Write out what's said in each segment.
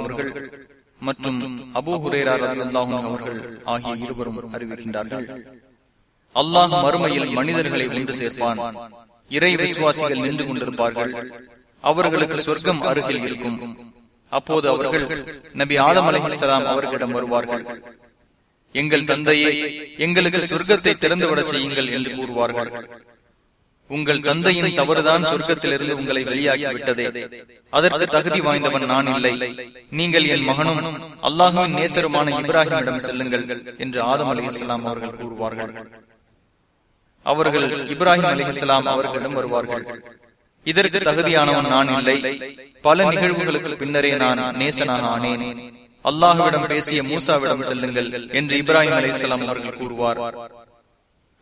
அவர்கள் மற்றும் அபூ ஹுரேரா ரலியல்லாஹு அவர்கள் ஆகிய இருவரும் அறிவிக்கின்றார்கள். அல்லாஹ் மறுமையில் மனிதர்களை ஒன்று சேர்ப்பான். இறை விசுவாசிகள் நின்று கொண்டிருப்பார்கள். அவர்களுக்கு சொர்க்கம் அருகில் இருக்கும். அப்போது அவர்கள் நபி ஆலம் அலிஹலாம் அவர்களிடம் வருவார்கள். எங்கள் தந்தையே எங்களுக்கு சொர்க்கத்தை திறந்துவிடச் செய்யுங்கள் என்று கூறுவார்கள். உங்கள் தந்தையின் தவறுதான் சொர்க்கத்திலிருந்து உங்களை வெளியாகி விட்டதே அதற்கு தகுதி வாய்ந்தவன் நான் இல்லை. நீங்கள் என் மகனும் அல்லாஹுவின் நேசருமான இப்ராஹிமிடம் செல்லுங்கள் என்று ஆதம் அலி இஸ்லாம் அவர்கள் கூறுவார்கள். அவர்கள் இப்ராஹிம் அலி இஸ்லாம் அவர்களிடம் வருவார்கள். இதற்கு தகுதியானவன் நான் இல்லை. பல நிகழ்வுகளுக்கு பின்னரே நான் நேசனாக ஆனேன். அல்லாஹுவிடம் பேசிய மூசாவிடம் செல்லுங்கள் என்று இப்ராஹிம் அலி அவர்கள் கூறுவார்.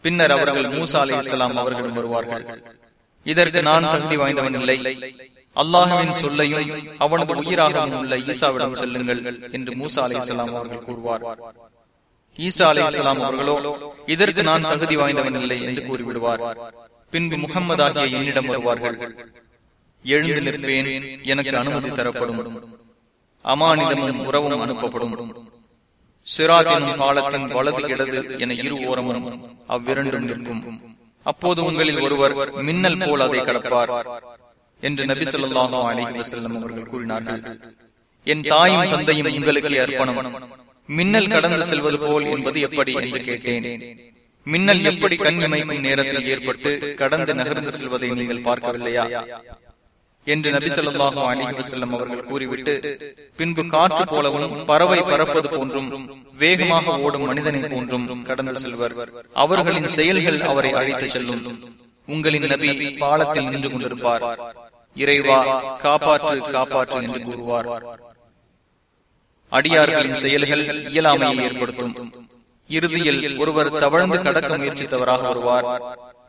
பின்னர் அவர்கள் மூசா அலி இஸ்லாம் அவர்களும் வருவார்கள். இதற்கு நான் தகுதி வாய்ந்தவன் இல்லை. அல்லாஹுவின் சொல்லையும் அவனது உயிராகவும் உள்ள ஈசாவிடம் செல்லுங்கள் என்று மூசா அலி இஸ்லாம் அவர்கள் கூறுவார். ஈசா அலி இஸ்லாம் அவர்களோ இதற்கு நான் தகுதி வாய்ந்தவன் இல்லை என்று கூறிவிடுவார். பின்பு முகம்மது ஆகிய என்னிடம் வருவார்கள். எழுந்து நிற்பேன் எனக்கு அனுமதி தரப்படும். அமானிதமும் உறவும் அனுப்பப்படும். சிராஜினும் பாலத்தின் வலது இடது என இரு ஓரமும் அவ்விரண்டும் நிற்கும். அப்போது உங்களில் ஒருவர் மின்னல் போல் அதை கடப்பார் என்று நபி சொல்லாஹு அலிஹி வசல்லம் அவர்கள் கூறினார்கள் என் தாயும் தந்தையும் உங்களுக்கு அர்ப்பணம் மின்னல் கடந்து செல்வது போல் என்பது எப்படி? என்று கேட்டேன். மின்னல் எப்படி கண் இமைக்கும் நேரத்தில் ஏற்பட்டு கடந்து நகர்ந்து செல்வதை நீங்கள் பார்க்கவில்லையா? என்று நபி சொல்லாஹு அலிஹி வசல்லம் அவர்கள் கூறிவிட்டு பின்பு காற்று போலவும் பறவை பறப்பது போன்றும் வேகமாக ஓடும் மனிதனை போன்றும் கடந்து செல்வர். அவர்களின் செயல்கள் அவரை அழைத்து செல்லும். உங்களின் நபி பாலத்தில் நின்று கொண்டிருப்பார். இறைவா காப்பாற்று காப்பாற்று என்று கூறுவார். அடியார்களின் செயல்கள் இயலாமையை ஏற்படுத்தும். இறுதியில் ஒருவர் தவழ்ந்து கடக்க முயற்சித்தவராக வருவார்.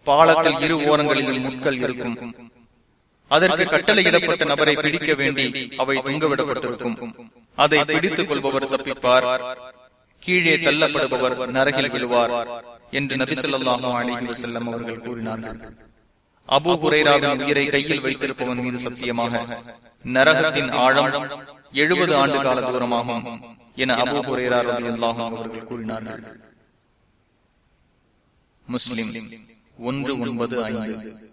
பாலத்தில் இரு ஓரங்களிலும் முட்கள் இருக்கும். அதற்கு கட்டளையிடப்பட்ட நபரை பிடிக்க வேண்டி அவை தொங்கவிடப்பட்டிருக்கும். அதை பிடித்துக் கொள்பவர் தப்பிப்பார். கீழே தள்ளப்படுபவர் நரகில் விழுவார் என்று நபிசல்லாஹு அலிஹி வசல்லம் அவர்கள் கூறினார்கள். அபு குரைராவின் உயிரை கையில் வைத்திருப்பவன் மீது சத்தியமாக நரகத்தின் ஆழம் எழுபது ஆண்டு கால தூரமாகும் என அபு குரைரா அவர்கள் கூறினார்கள். முஸ்லிம். ஒன்று ஒன்பது ஐந்து.